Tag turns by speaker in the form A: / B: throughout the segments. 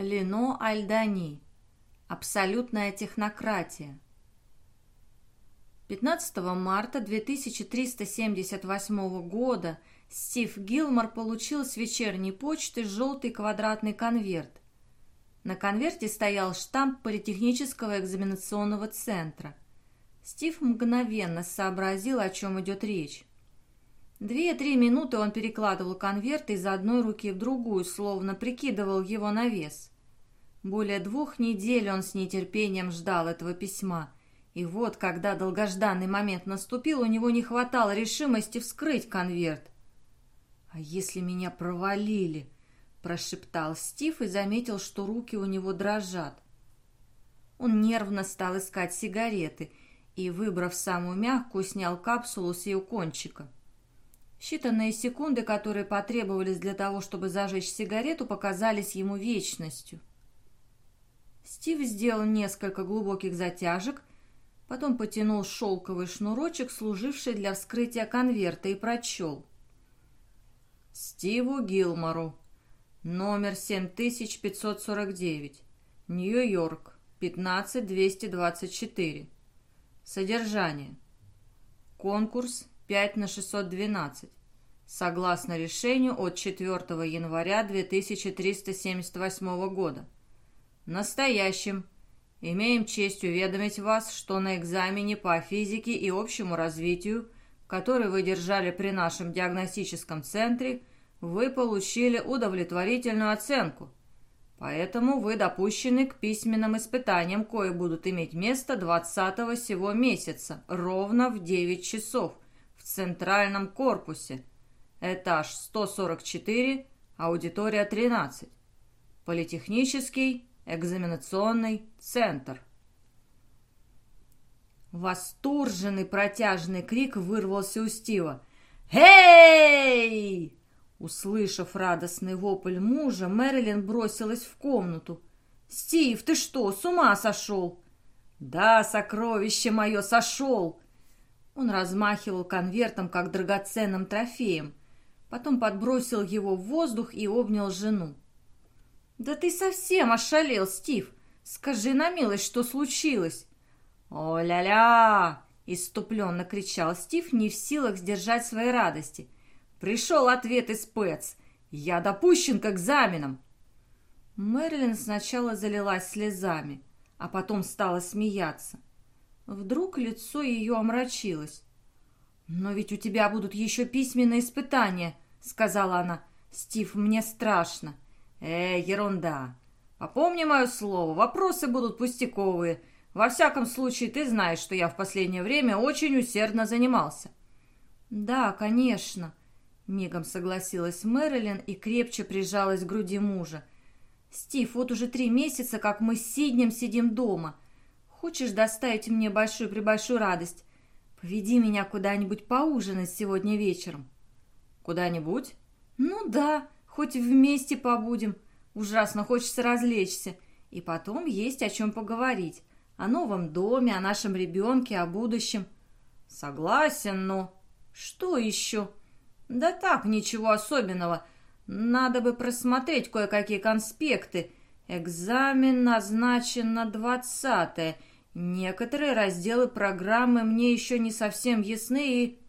A: Лено Альдани. Абсолютная технократия. 15 марта 2378 года Стив Гилмор получил с вечерней почты желтый квадратный конверт. На конверте стоял штамп Политехнического экзаменационного центра. Стив мгновенно сообразил, о чем идет речь. Две-три минуты он перекладывал конверт из одной руки в другую, словно прикидывал его на вес. Более двух недель он с нетерпением ждал этого письма. И вот, когда долгожданный момент наступил, у него не хватало решимости вскрыть конверт. «А если меня провалили?» – прошептал Стив и заметил, что руки у него дрожат. Он нервно стал искать сигареты и, выбрав самую мягкую, снял капсулу с ее кончика. Считанные секунды, которые потребовались для того, чтобы зажечь сигарету, показались ему вечностью. Стив сделал несколько глубоких затяжек, потом потянул шелковый шнурочек, служивший для вскрытия конверта, и прочел. Стиву Гилмору, номер 7549, Нью-Йорк, 15224. Содержание. Конкурс 5 на 612. Согласно решению от 4 января 2378 года. Настоящим. Имеем честь уведомить вас, что на экзамене по физике и общему развитию, который вы держали при нашем диагностическом центре, вы получили удовлетворительную оценку. Поэтому вы допущены к письменным испытаниям, кои будут иметь место 20 сего месяца, ровно в 9 часов – центральном корпусе. Этаж 144, аудитория 13. Политехнический экзаменационный центр. Восторженный протяжный крик вырвался у Стива. «Эй!» Услышав радостный вопль мужа, Мэрилин бросилась в комнату. «Стив, ты что, с ума сошел?» «Да, сокровище мое, сошел!» Он размахивал конвертом, как драгоценным трофеем. Потом подбросил его в воздух и обнял жену. «Да ты совсем ошалел, Стив! Скажи на милость, что случилось!» «О-ля-ля!» — иступленно кричал Стив, не в силах сдержать своей радости. «Пришел ответ из ПЭЦ! Я допущен к экзаменам!» Мэрилин сначала залилась слезами, а потом стала смеяться. Вдруг лицо ее омрачилось. «Но ведь у тебя будут еще письменные испытания», — сказала она. «Стив, мне страшно». «Э, ерунда. Попомни мое слово, вопросы будут пустяковые. Во всяком случае, ты знаешь, что я в последнее время очень усердно занимался». «Да, конечно», — мигом согласилась Мэрилин и крепче прижалась к груди мужа. «Стив, вот уже три месяца, как мы с Сиднем сидим дома. Хочешь доставить мне большую-пребольшую радость? Поведи меня куда-нибудь поужинать сегодня вечером». «Куда-нибудь?» «Ну да, хоть вместе побудем. Ужасно хочется развлечься. И потом есть о чем поговорить. О новом доме, о нашем ребенке, о будущем». «Согласен, но...» «Что еще?» «Да так, ничего особенного. Надо бы просмотреть кое-какие конспекты. Экзамен назначен на двадцатое, Некоторые разделы программы мне еще не совсем ясны и...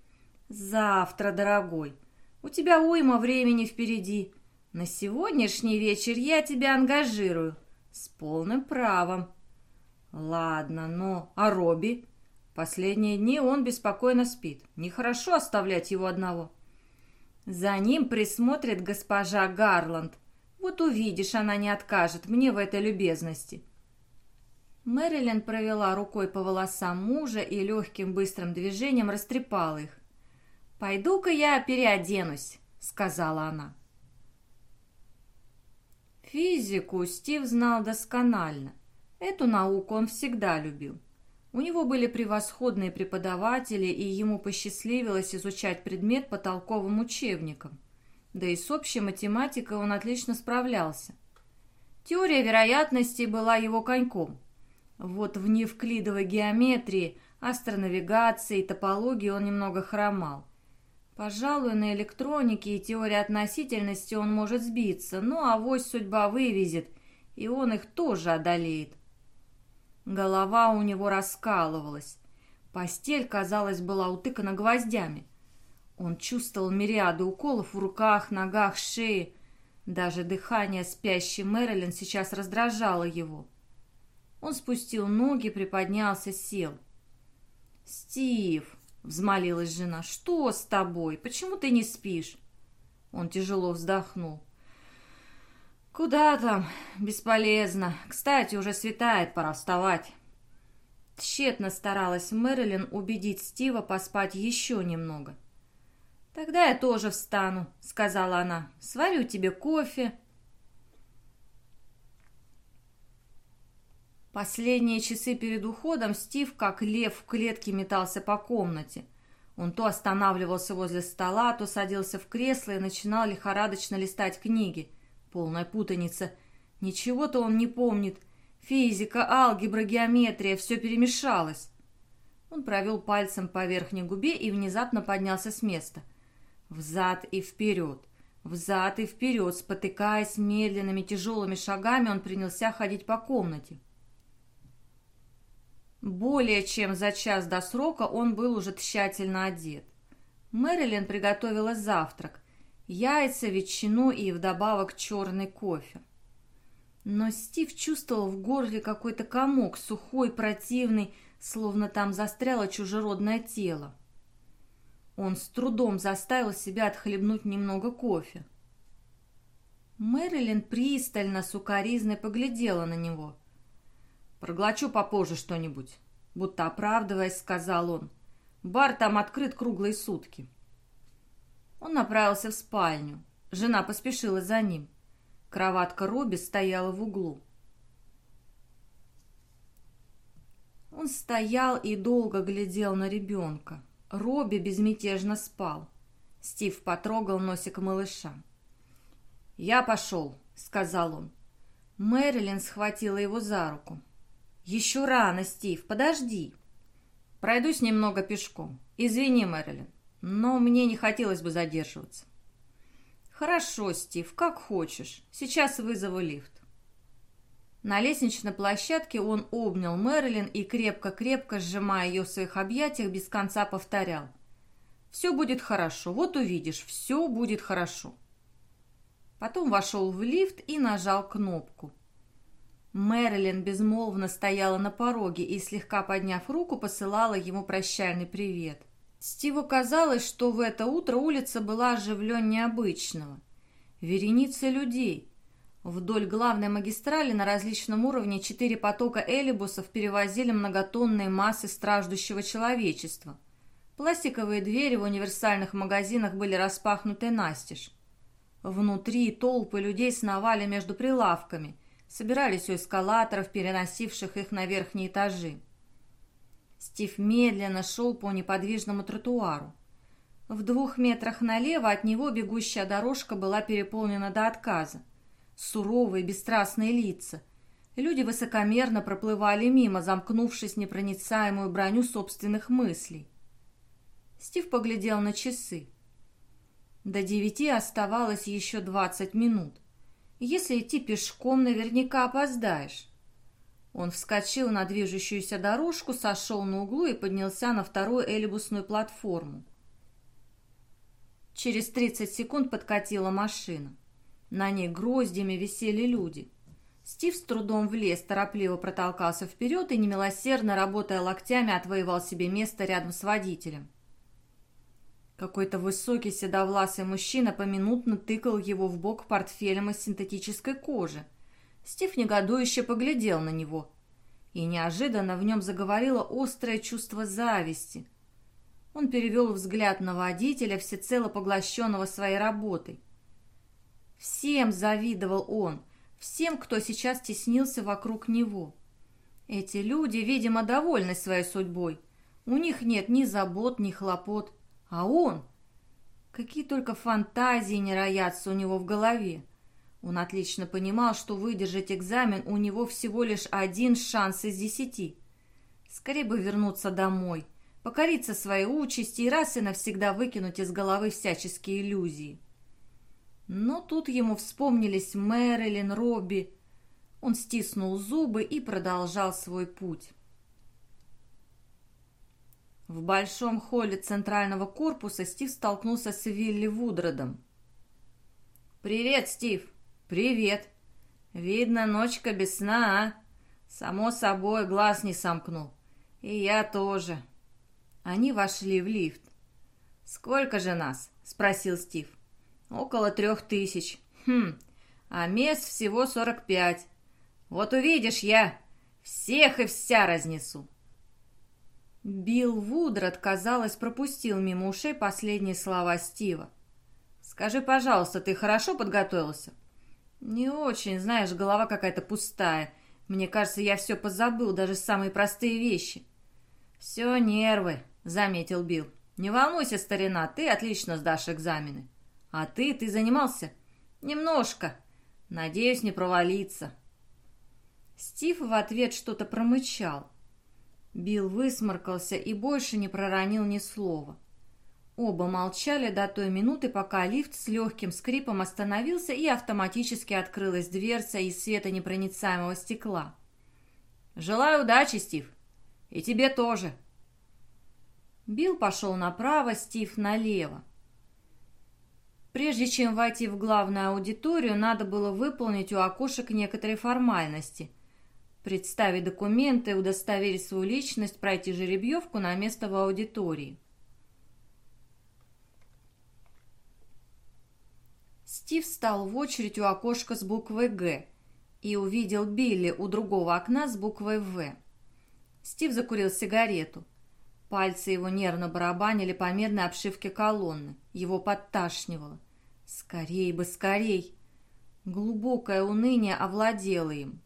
A: Завтра, дорогой, у тебя уйма времени впереди. На сегодняшний вечер я тебя ангажирую. С полным правом. Ладно, но... А Робби? Последние дни он беспокойно спит. Нехорошо оставлять его одного. За ним присмотрит госпожа Гарланд. Вот увидишь, она не откажет мне в этой любезности. Мэрилин провела рукой по волосам мужа и легким быстрым движением растрепала их. «Пойду-ка я переоденусь», — сказала она. Физику Стив знал досконально. Эту науку он всегда любил. У него были превосходные преподаватели, и ему посчастливилось изучать предмет по толковым учебникам. Да и с общей математикой он отлично справлялся. Теория вероятности была его коньком – вот в неевклидовой геометрии, астронавигации топологии он немного хромал. Пожалуй, на электронике и теории относительности он может сбиться, но авось судьба вывезет, и он их тоже одолеет. Голова у него раскалывалась. Постель, казалось, была утыкана гвоздями. Он чувствовал мириады уколов в руках, ногах, шее. Даже дыхание спящей Мэрилин сейчас раздражало его. Он спустил ноги, приподнялся, сел. «Стив!» — взмолилась жена. «Что с тобой? Почему ты не спишь?» Он тяжело вздохнул. «Куда там? Бесполезно. Кстати, уже светает, пора вставать». Тщетно старалась Мэрилин убедить Стива поспать еще немного. «Тогда я тоже встану», — сказала она. «Сварю тебе кофе». Последние часы перед уходом Стив, как лев в клетке, метался по комнате. Он то останавливался возле стола, то садился в кресло и начинал лихорадочно листать книги. Полная путаница. Ничего-то он не помнит. Физика, алгебра, геометрия — все перемешалось. Он провел пальцем по верхней губе и внезапно поднялся с места. Взад и вперед, взад и вперед, спотыкаясь медленными тяжелыми шагами, он принялся ходить по комнате. Более чем за час до срока он был уже тщательно одет. Мэрилин приготовила завтрак. Яйца, ветчину и вдобавок черный кофе. Но Стив чувствовал в горле какой-то комок, сухой, противный, словно там застряло чужеродное тело. Он с трудом заставил себя отхлебнуть немного кофе. Мэрилин пристально, сукоризной поглядела на него. Проглочу попозже что-нибудь. Будто оправдываясь, сказал он. Бар там открыт круглые сутки. Он направился в спальню. Жена поспешила за ним. Кроватка Робби стояла в углу. Он стоял и долго глядел на ребенка. Робби безмятежно спал. Стив потрогал носик малыша. «Я пошел», — сказал он. Мэрилин схватила его за руку. «Еще рано, Стив, подожди». «Пройдусь немного пешком. Извини, Мэрилин, но мне не хотелось бы задерживаться». «Хорошо, Стив, как хочешь. Сейчас вызову лифт». На лестничной площадке он обнял Мэрилин и, крепко-крепко сжимая ее в своих объятиях, без конца повторял. «Все будет хорошо, вот увидишь, все будет хорошо». Потом вошел в лифт и нажал кнопку. Мэрилин безмолвно стояла на пороге и, слегка подняв руку, посылала ему прощальный привет. Стиву казалось, что в это утро улица была оживленнее обычного. Вереницы людей. Вдоль главной магистрали на различном уровне четыре потока элибусов перевозили многотонные массы страждущего человечества. Пластиковые двери в универсальных магазинах были распахнуты настежь. Внутри толпы людей сновали между прилавками – собирались у эскалаторов, переносивших их на верхние этажи. Стив медленно шел по неподвижному тротуару. В двух метрах налево от него бегущая дорожка была переполнена до отказа. Суровые, бесстрастные лица. Люди высокомерно проплывали мимо, замкнувшись непроницаемую броню собственных мыслей. Стив поглядел на часы. До девяти оставалось еще двадцать минут. Если идти пешком, наверняка опоздаешь. Он вскочил на движущуюся дорожку, сошел на углу и поднялся на вторую эльбусную платформу. Через 30 секунд подкатила машина. На ней гроздями висели люди. Стив с трудом влез, торопливо протолкался вперед и, немилосердно работая локтями, отвоевал себе место рядом с водителем. Какой-то высокий седовласый мужчина поминутно тыкал его в бок портфелем из синтетической кожи. Стив негодующе поглядел на него. И неожиданно в нем заговорило острое чувство зависти. Он перевел взгляд на водителя, всецело поглощенного своей работой. Всем завидовал он, всем, кто сейчас теснился вокруг него. Эти люди, видимо, довольны своей судьбой. У них нет ни забот, ни хлопот. А он? Какие только фантазии не роятся у него в голове. Он отлично понимал, что выдержать экзамен у него всего лишь один шанс из десяти. Скорее бы вернуться домой, покориться своей участи и раз и навсегда выкинуть из головы всяческие иллюзии. Но тут ему вспомнились Мэрилин, Робби. Он стиснул зубы и продолжал свой путь. В большом холле центрального корпуса Стив столкнулся с Вилли Вудродом. «Привет, Стив!» «Привет!» «Видно, ночка без сна, а?» «Само собой, глаз не сомкнул. И я тоже». Они вошли в лифт. «Сколько же нас?» — спросил Стив. «Около трех тысяч. Хм, а мест всего сорок пять. Вот увидишь, я всех и вся разнесу». Билл Вудрот, казалось, пропустил мимо ушей последние слова Стива. «Скажи, пожалуйста, ты хорошо подготовился?» «Не очень, знаешь, голова какая-то пустая. Мне кажется, я все позабыл, даже самые простые вещи». «Все нервы», — заметил Билл. «Не волнуйся, старина, ты отлично сдашь экзамены». «А ты, ты занимался?» «Немножко. Надеюсь, не провалиться». Стив в ответ что-то промычал. Билл высморкался и больше не проронил ни слова. Оба молчали до той минуты, пока лифт с легким скрипом остановился и автоматически открылась дверца из светонепроницаемого стекла. «Желаю удачи, Стив. И тебе тоже». Билл пошел направо, Стив налево. Прежде чем войти в главную аудиторию, надо было выполнить у окошек некоторые формальности – представить документы, удостоверить свою личность, пройти жеребьевку на место в аудитории. Стив встал в очередь у окошка с буквой «Г» и увидел Билли у другого окна с буквой «В». Стив закурил сигарету. Пальцы его нервно барабанили по медной обшивке колонны. Его подташнивало. «Скорей бы, скорей!» Глубокое уныние овладело им.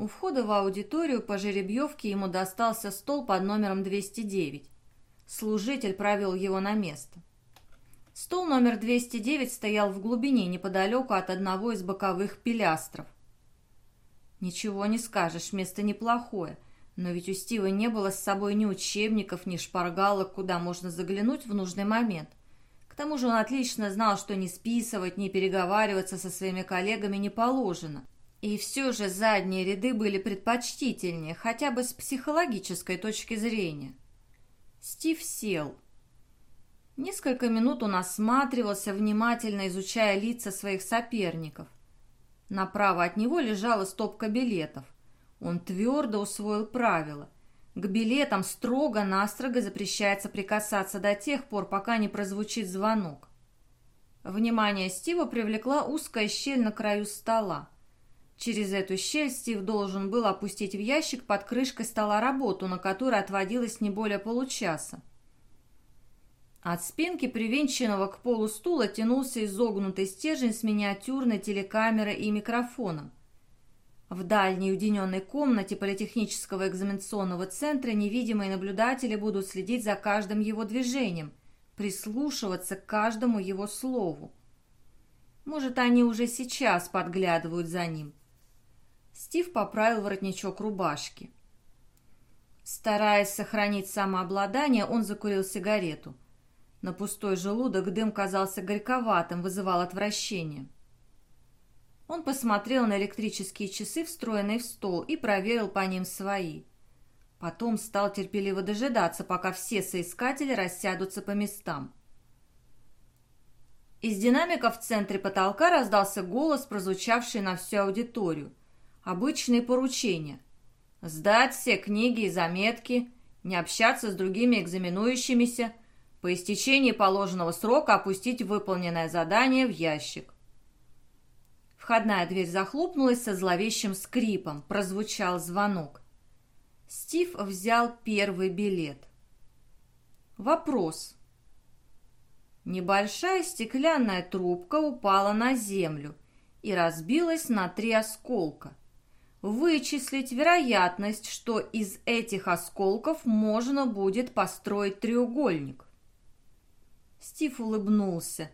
A: У входа в аудиторию по жеребьевке ему достался стол под номером 209. Служитель провел его на место. Стол номер 209 стоял в глубине, неподалеку от одного из боковых пилястров. Ничего не скажешь, место неплохое, но ведь у Стива не было с собой ни учебников, ни шпаргалок, куда можно заглянуть в нужный момент. К тому же он отлично знал, что ни списывать, ни переговариваться со своими коллегами не положено – и все же задние ряды были предпочтительнее, хотя бы с психологической точки зрения. Стив сел. Несколько минут он осматривался, внимательно изучая лица своих соперников. Направо от него лежала стопка билетов. Он твердо усвоил правила. К билетам строго-настрого запрещается прикасаться до тех пор, пока не прозвучит звонок. Внимание Стива привлекла узкая щель на краю стола. Через эту щель Стив должен был опустить в ящик под крышкой стола работу, на которой отводилось не более получаса. От спинки, привинченного к полу стула, тянулся изогнутый стержень с миниатюрной телекамерой и микрофоном. В дальней уединенной комнате политехнического экзаменационного центра невидимые наблюдатели будут следить за каждым его движением, прислушиваться к каждому его слову. Может, они уже сейчас подглядывают за ним. Стив поправил воротничок рубашки. Стараясь сохранить самообладание, он закурил сигарету. На пустой желудок дым казался горьковатым, вызывал отвращение. Он посмотрел на электрические часы, встроенные в стол, и проверил по ним свои. Потом стал терпеливо дожидаться, пока все соискатели рассядутся по местам. Из динамиков в центре потолка раздался голос, прозвучавший на всю аудиторию обычные поручения. Сдать все книги и заметки, не общаться с другими экзаменующимися, по истечении положенного срока опустить выполненное задание в ящик. Входная дверь захлопнулась со зловещим скрипом, прозвучал звонок. Стив взял первый билет. Вопрос. Небольшая стеклянная трубка упала на землю и разбилась на три осколка вычислить вероятность, что из этих осколков можно будет построить треугольник. Стив улыбнулся.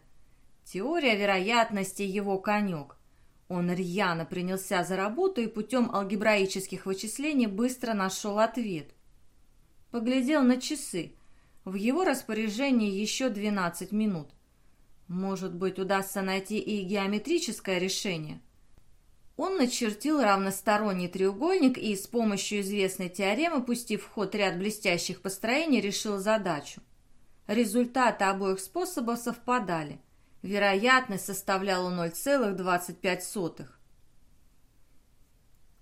A: Теория вероятности его конек. Он рьяно принялся за работу и путем алгебраических вычислений быстро нашел ответ. Поглядел на часы. В его распоряжении еще 12 минут. Может быть, удастся найти и геометрическое решение – Он начертил равносторонний треугольник и с помощью известной теоремы, пустив в ход ряд блестящих построений, решил задачу. Результаты обоих способов совпадали. Вероятность составляла 0,25.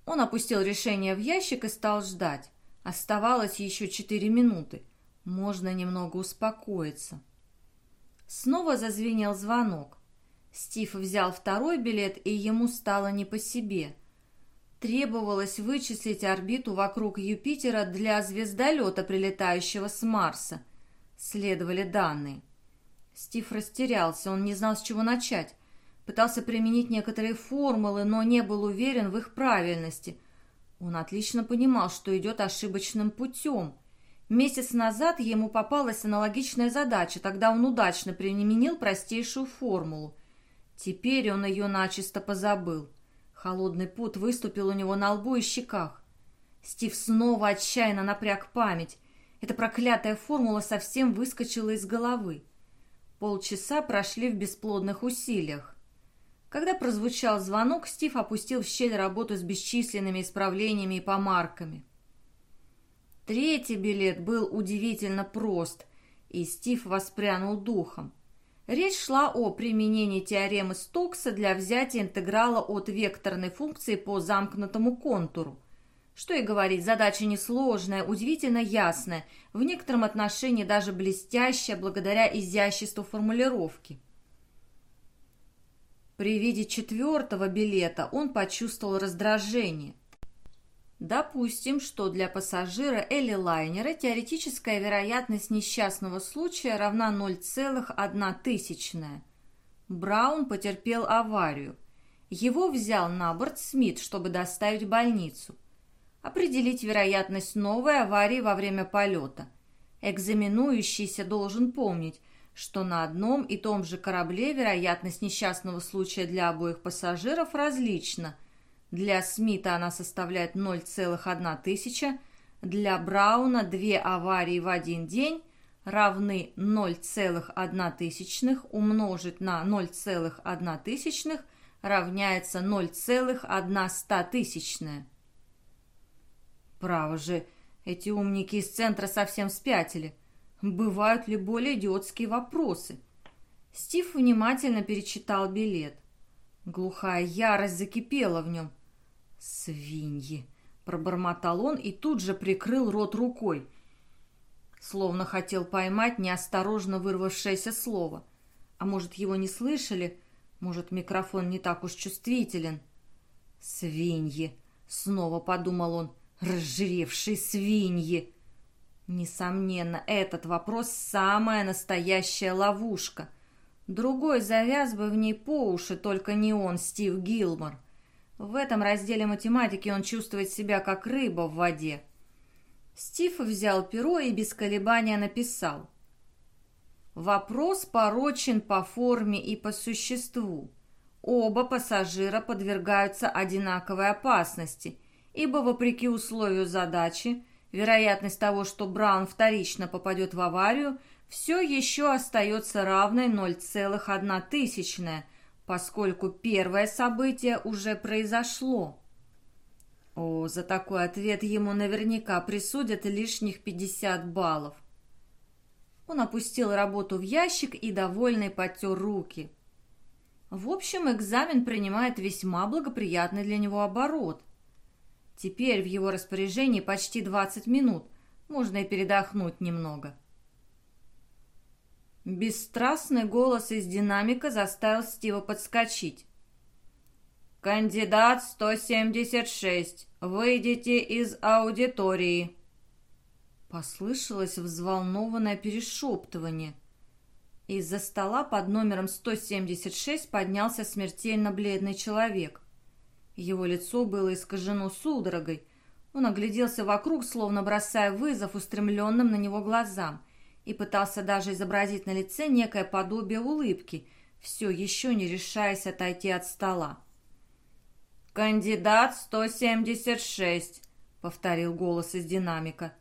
A: Он опустил решение в ящик и стал ждать. Оставалось еще четыре минуты. Можно немного успокоиться. Снова зазвенел звонок. Стив взял второй билет, и ему стало не по себе. Требовалось вычислить орбиту вокруг Юпитера для звездолета, прилетающего с Марса. Следовали данные. Стив растерялся, он не знал, с чего начать. Пытался применить некоторые формулы, но не был уверен в их правильности. Он отлично понимал, что идет ошибочным путем. Месяц назад ему попалась аналогичная задача, тогда он удачно применил простейшую формулу. Теперь он ее начисто позабыл. Холодный пот выступил у него на лбу и щеках. Стив снова отчаянно напряг память. Эта проклятая формула совсем выскочила из головы. Полчаса прошли в бесплодных усилиях. Когда прозвучал звонок, Стив опустил в щель работу с бесчисленными исправлениями и помарками. Третий билет был удивительно прост, и Стив воспрянул духом. Речь шла о применении теоремы Стокса для взятия интеграла от векторной функции по замкнутому контуру. Что и говорить, задача несложная, удивительно ясная, в некотором отношении даже блестящая благодаря изяществу формулировки. При виде четвертого билета он почувствовал раздражение. Допустим, что для пассажира или лайнера теоретическая вероятность несчастного случая равна 0,1 тысячная. Браун потерпел аварию. Его взял на борт Смит, чтобы доставить в больницу. Определить вероятность новой аварии во время полета. Экзаменующийся должен помнить, что на одном и том же корабле вероятность несчастного случая для обоих пассажиров различна – для Смита она составляет 0,1 тысяча, для Брауна две аварии в один день равны 0,1 тысячных умножить на 0,1 тысячных равняется 0,1 стотысячная. Право же, эти умники из центра совсем спятили. Бывают ли более идиотские вопросы? Стив внимательно перечитал билет. Глухая ярость закипела в нем – «Свиньи!» — пробормотал он и тут же прикрыл рот рукой, словно хотел поймать неосторожно вырвавшееся слово. А может, его не слышали? Может, микрофон не так уж чувствителен? «Свиньи!» — снова подумал он. «Разжиревшие свиньи!» Несомненно, этот вопрос — самая настоящая ловушка. Другой завяз бы в ней по уши, только не он, Стив Гилмор. В этом разделе математики он чувствует себя как рыба в воде. Стив взял перо и без колебания написал. Вопрос порочен по форме и по существу. Оба пассажира подвергаются одинаковой опасности, ибо вопреки условию задачи, вероятность того, что Браун вторично попадет в аварию, все еще остается равной 0,1 тысячная, поскольку первое событие уже произошло. О, за такой ответ ему наверняка присудят лишних 50 баллов. Он опустил работу в ящик и, довольный, потер руки. В общем, экзамен принимает весьма благоприятный для него оборот. Теперь в его распоряжении почти 20 минут, можно и передохнуть немного. Бесстрастный голос из динамика заставил Стива подскочить. «Кандидат 176, выйдите из аудитории!» Послышалось взволнованное перешептывание. Из-за стола под номером 176 поднялся смертельно бледный человек. Его лицо было искажено судорогой. Он огляделся вокруг, словно бросая вызов устремленным на него глазам – и пытался даже изобразить на лице некое подобие улыбки, все еще не решаясь отойти от стола. «Кандидат 176», — повторил голос из динамика.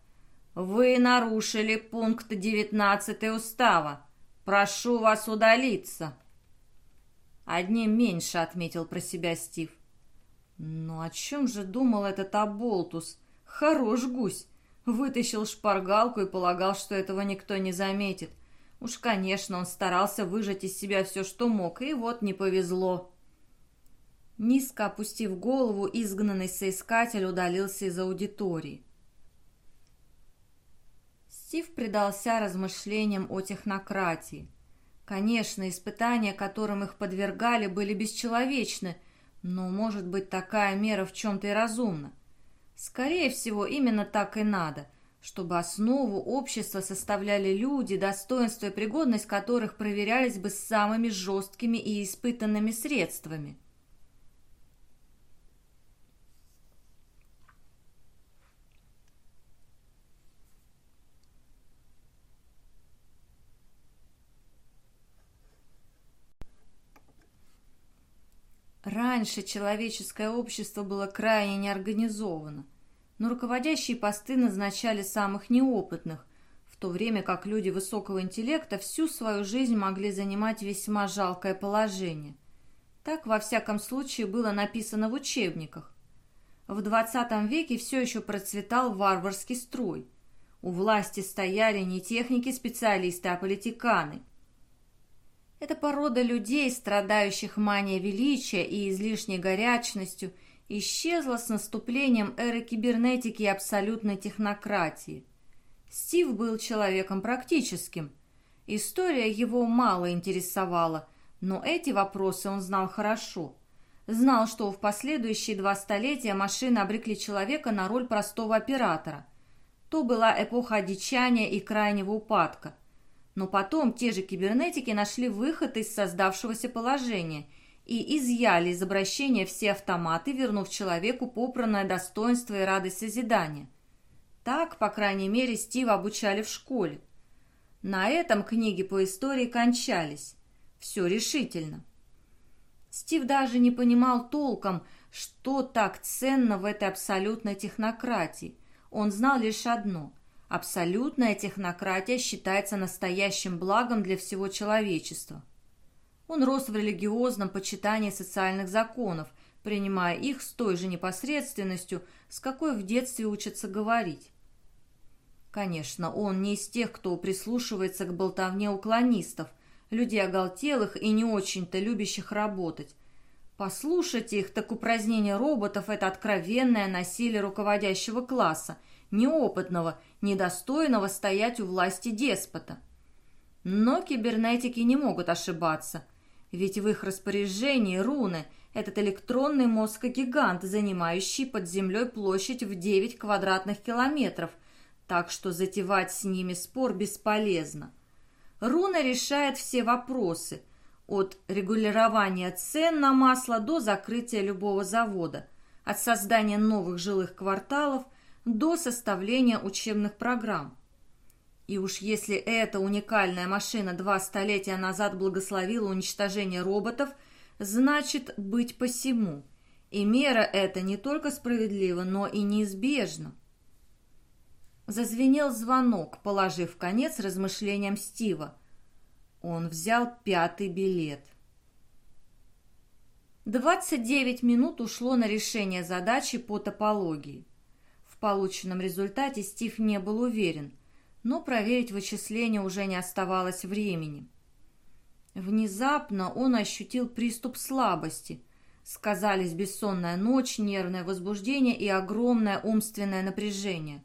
A: «Вы нарушили пункт 19 устава. Прошу вас удалиться». «Одним меньше», — отметил про себя Стив. Но о чем же думал этот Аболтус? Хорош гусь! Вытащил шпаргалку и полагал, что этого никто не заметит. Уж, конечно, он старался выжать из себя все, что мог, и вот не повезло. Низко опустив голову, изгнанный соискатель удалился из аудитории. Стив предался размышлениям о технократии. Конечно, испытания, которым их подвергали, были бесчеловечны, но, может быть, такая мера в чем-то и разумна. Скорее всего, именно так и надо, чтобы основу общества составляли люди, достоинство и пригодность которых проверялись бы самыми жесткими и испытанными средствами. Раньше человеческое общество было крайне неорганизовано, но руководящие посты назначали самых неопытных, в то время как люди высокого интеллекта всю свою жизнь могли занимать весьма жалкое положение. Так, во всяком случае, было написано в учебниках. В 20 веке все еще процветал варварский строй. У власти стояли не техники-специалисты, а политиканы – эта порода людей, страдающих манией величия и излишней горячностью, исчезла с наступлением эры кибернетики и абсолютной технократии. Стив был человеком практическим. История его мало интересовала, но эти вопросы он знал хорошо. Знал, что в последующие два столетия машины обрекли человека на роль простого оператора. То была эпоха одичания и крайнего упадка. Но потом те же кибернетики нашли выход из создавшегося положения и изъяли из обращения все автоматы, вернув человеку попранное достоинство и радость созидания. Так, по крайней мере, Стива обучали в школе. На этом книги по истории кончались. Все решительно. Стив даже не понимал толком, что так ценно в этой абсолютной технократии. Он знал лишь одно – Абсолютная технократия считается настоящим благом для всего человечества. Он рос в религиозном почитании социальных законов, принимая их с той же непосредственностью, с какой в детстве учатся говорить. Конечно, он не из тех, кто прислушивается к болтовне уклонистов, людей оголтелых и не очень-то любящих работать. Послушать их, так упразднение роботов – это откровенное насилие руководящего класса – неопытного, недостойного стоять у власти деспота. Но кибернетики не могут ошибаться, ведь в их распоряжении руны – этот электронный мозг-гигант, занимающий под землей площадь в 9 квадратных километров, так что затевать с ними спор бесполезно. Руна решает все вопросы – от регулирования цен на масло до закрытия любого завода, от создания новых жилых кварталов – до составления учебных программ. И уж если эта уникальная машина два столетия назад благословила уничтожение роботов, значит быть посему. И мера эта не только справедлива, но и неизбежна. Зазвенел звонок, положив конец размышлениям Стива. Он взял пятый билет. 29 минут ушло на решение задачи по топологии полученном результате Стив не был уверен, но проверить вычисления уже не оставалось времени. Внезапно он ощутил приступ слабости. Сказались бессонная ночь, нервное возбуждение и огромное умственное напряжение.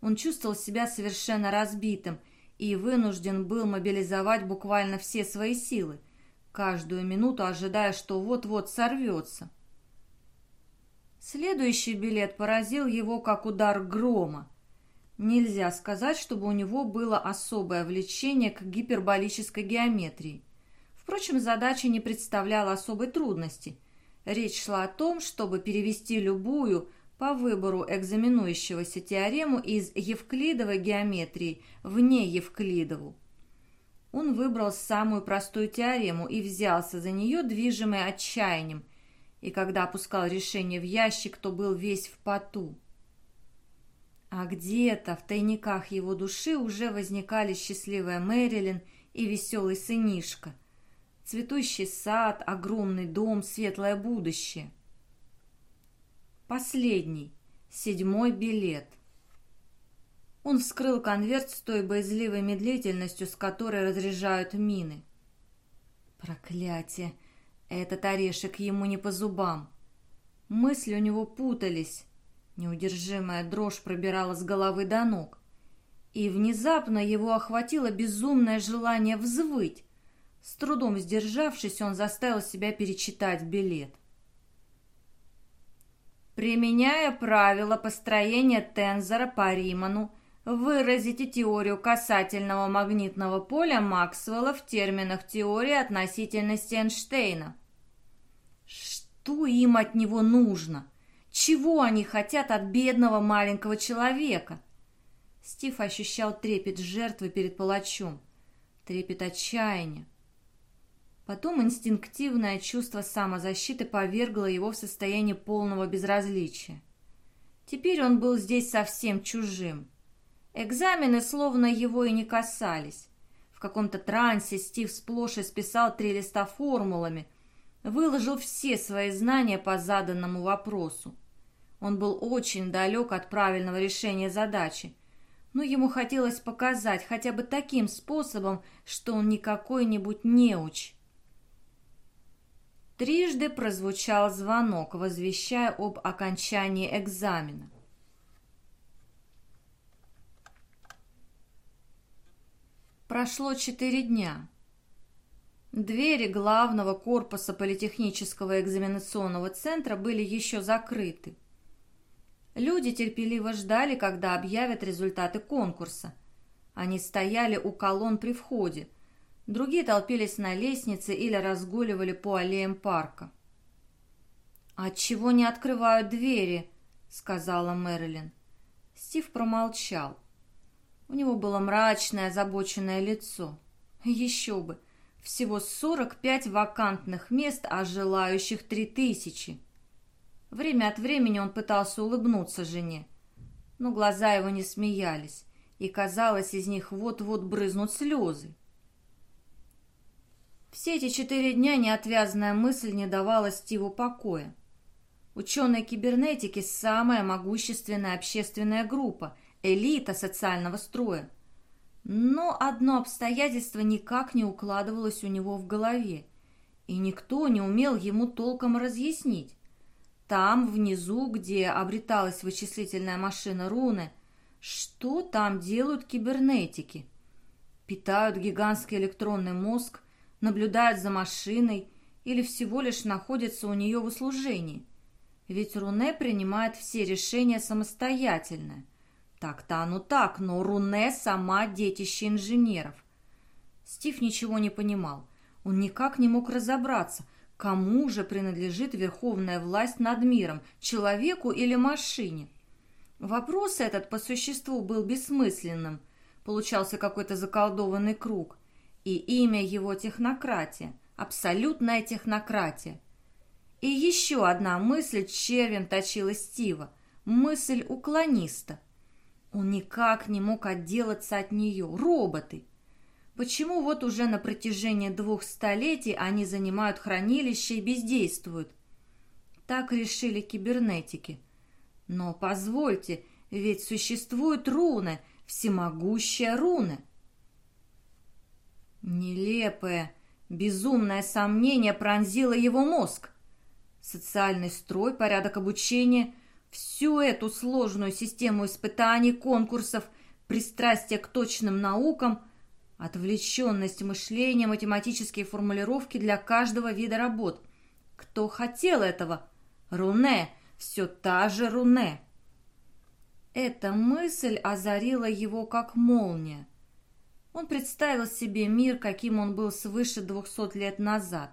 A: Он чувствовал себя совершенно разбитым и вынужден был мобилизовать буквально все свои силы, каждую минуту ожидая, что вот-вот сорвется. Следующий билет поразил его как удар грома. Нельзя сказать, чтобы у него было особое влечение к гиперболической геометрии. Впрочем, задача не представляла особой трудности. Речь шла о том, чтобы перевести любую по выбору экзаменующегося теорему из евклидовой геометрии в неевклидову. Он выбрал самую простую теорему и взялся за нее, движимый отчаянием – и когда опускал решение в ящик, то был весь в поту. А где-то в тайниках его души уже возникали счастливая Мэрилин и веселый сынишка. Цветущий сад, огромный дом, светлое будущее. Последний, седьмой билет. Он вскрыл конверт с той боязливой медлительностью, с которой разряжают мины. Проклятие! Этот орешек ему не по зубам. Мысли у него путались. Неудержимая дрожь пробирала с головы до ног. И внезапно его охватило безумное желание взвыть. С трудом сдержавшись, он заставил себя перечитать билет. Применяя правила построения тензора по Риману, выразите теорию касательного магнитного поля Максвелла в терминах теории относительности Эйнштейна. Что им от него нужно? Чего они хотят от бедного маленького человека? Стив ощущал трепет жертвы перед палачом, трепет отчаяния. Потом инстинктивное чувство самозащиты повергло его в состояние полного безразличия. Теперь он был здесь совсем чужим. Экзамены словно его и не касались. В каком-то трансе Стив сплошь исписал три листа формулами, выложил все свои знания по заданному вопросу. Он был очень далек от правильного решения задачи, но ему хотелось показать хотя бы таким способом, что он не какой-нибудь неуч. Трижды прозвучал звонок, возвещая об окончании экзамена. Прошло четыре дня. Двери главного корпуса политехнического экзаменационного центра были еще закрыты. Люди терпеливо ждали, когда объявят результаты конкурса. Они стояли у колонн при входе. Другие толпились на лестнице или разгуливали по аллеям парка. «Отчего не открывают двери?» — сказала Мэрилин. Стив промолчал. У него было мрачное, озабоченное лицо. Еще бы! Всего 45 вакантных мест, а желающих три тысячи. Время от времени он пытался улыбнуться жене, но глаза его не смеялись, и, казалось, из них вот-вот брызнут слезы. Все эти четыре дня неотвязная мысль не давала Стиву покоя. Ученые кибернетики – самая могущественная общественная группа, элита социального строя. Но одно обстоятельство никак не укладывалось у него в голове, и никто не умел ему толком разъяснить. Там, внизу, где обреталась вычислительная машина руны, что там делают кибернетики? Питают гигантский электронный мозг, наблюдают за машиной или всего лишь находятся у нее в услужении? Ведь Руне принимает все решения самостоятельно. Так-то оно так, но Руне сама детище инженеров. Стив ничего не понимал. Он никак не мог разобраться – Кому же принадлежит верховная власть над миром, человеку или машине? Вопрос этот по существу был бессмысленным. Получался какой-то заколдованный круг. И имя его технократия. Абсолютная технократия. И еще одна мысль червем точила Стива. Мысль уклониста. Он никак не мог отделаться от нее. Роботы. Почему вот уже на протяжении двух столетий они занимают хранилище и бездействуют? Так решили кибернетики. Но позвольте, ведь существуют руны, всемогущие руны. Нелепое, безумное сомнение пронзило его мозг. Социальный строй, порядок обучения, всю эту сложную систему испытаний, конкурсов, пристрастие к точным наукам – Отвлеченность мышления, математические формулировки для каждого вида работ. Кто хотел этого? Руне, все та же Руне. Эта мысль озарила его как молния. Он представил себе мир, каким он был свыше двухсот лет назад.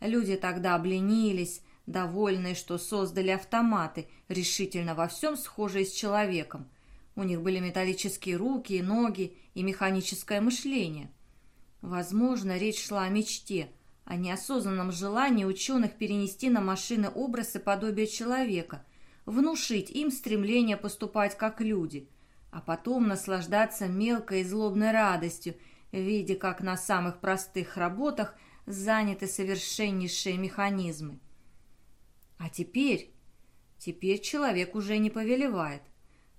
A: Люди тогда обленились, довольные, что создали автоматы, решительно во всем схожие с человеком – у них были металлические руки и ноги и механическое мышление. Возможно, речь шла о мечте, о неосознанном желании ученых перенести на машины образы подобия человека, внушить им стремление поступать как люди, а потом наслаждаться мелкой и злобной радостью, видя, как на самых простых работах заняты совершеннейшие механизмы. А теперь Теперь человек уже не повелевает.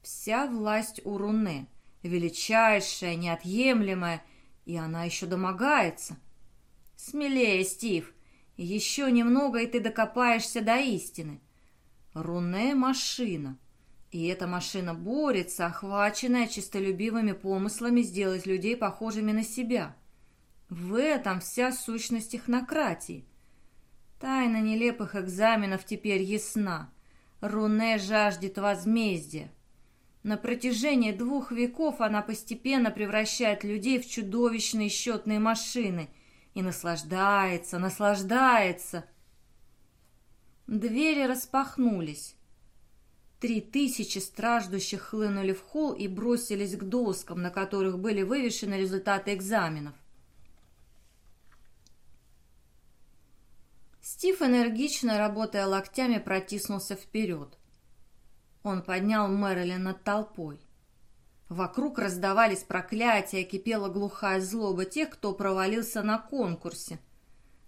A: Вся власть у Руне, величайшая, неотъемлемая, и она еще домогается. Смелее, Стив, еще немного, и ты докопаешься до истины. Руне — машина. И эта машина борется, охваченная честолюбивыми помыслами сделать людей похожими на себя. В этом вся сущность технократии. Тайна нелепых экзаменов теперь ясна. Руне жаждет возмездия. На протяжении двух веков она постепенно превращает людей в чудовищные счетные машины и наслаждается, наслаждается. Двери распахнулись. Три тысячи страждущих хлынули в холл и бросились к доскам, на которых были вывешены результаты экзаменов. Стив, энергично работая локтями, протиснулся вперед. Он поднял Мэрилин над толпой. Вокруг раздавались проклятия, кипела глухая злоба тех, кто провалился на конкурсе.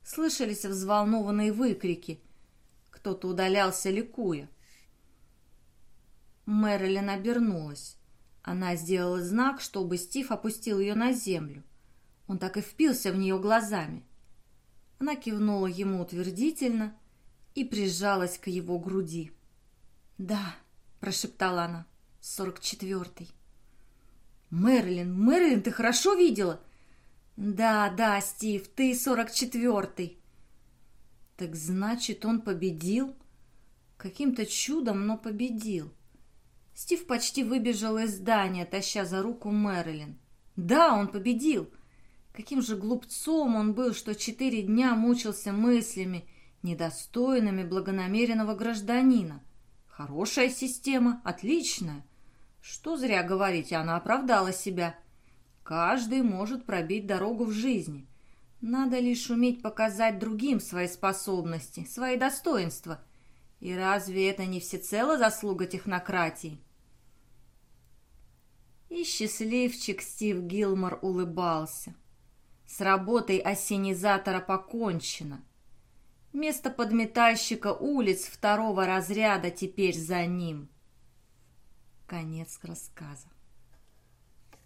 A: Слышались взволнованные выкрики. Кто-то удалялся, ликуя. Мэрилин обернулась. Она сделала знак, чтобы Стив опустил ее на землю. Он так и впился в нее глазами. Она кивнула ему утвердительно и прижалась к его груди. «Да», — прошептала она, — «сорок четвертый». «Мэрилин, Мэрилин, ты хорошо видела?» «Да, да, Стив, ты сорок четвертый». «Так значит, он победил?» «Каким-то чудом, но победил». Стив почти выбежал из здания, таща за руку Мэрилин. Да, он победил. Каким же глупцом он был, что четыре дня мучился мыслями, недостойными благонамеренного гражданина. Хорошая система, отличная. Что зря говорить, она оправдала себя. Каждый может пробить дорогу в жизни. Надо лишь уметь показать другим свои способности, свои достоинства. И разве это не всецело заслуга технократии? И счастливчик Стив Гилмор улыбался. С работой осенизатора покончено. Место подметальщика улиц второго разряда теперь за ним. Конец рассказа.